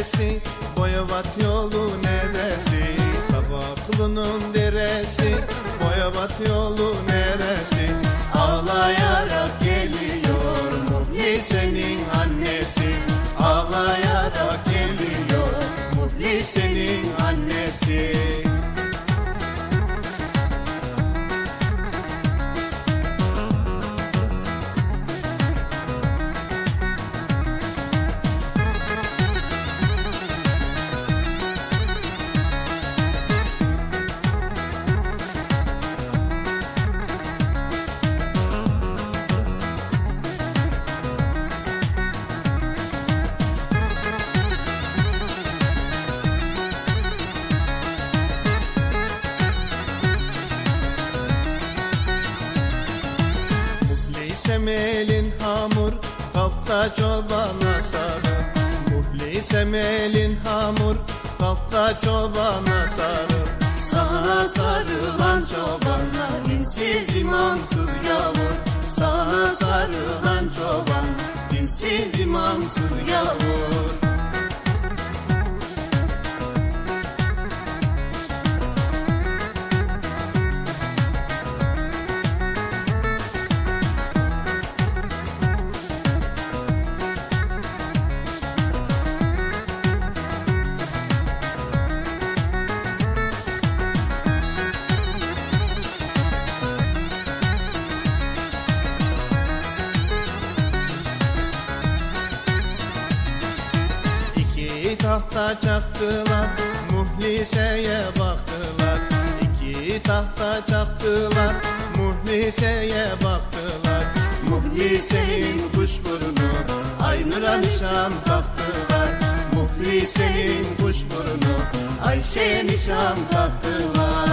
deresi Boyabat yolu neresi? Kabaklı'nın deresi. Boyabat yolu neresi? Ağlayarak geliyor Muhlise'nin annesi. Ağlayarak geliyor Muhlise'nin annesi Muhlisem elin hamur Kalkta çobana sarı. Muhlisem elin hamur Kalkta çobana sarı. Sana sarılan çobanlar dinsiz imansız yavur. Sana sarılan çoban dinsiz imansız yavur tahta çaktılar Muhlise'ye baktılar. İki tahta çaktılar Muhlise'ye baktılar. Muhlise'nin kuşburnu Aynur'a nişan taktılar. Muhlise'nin kuşburnu Ayşe'ye nişan taktılar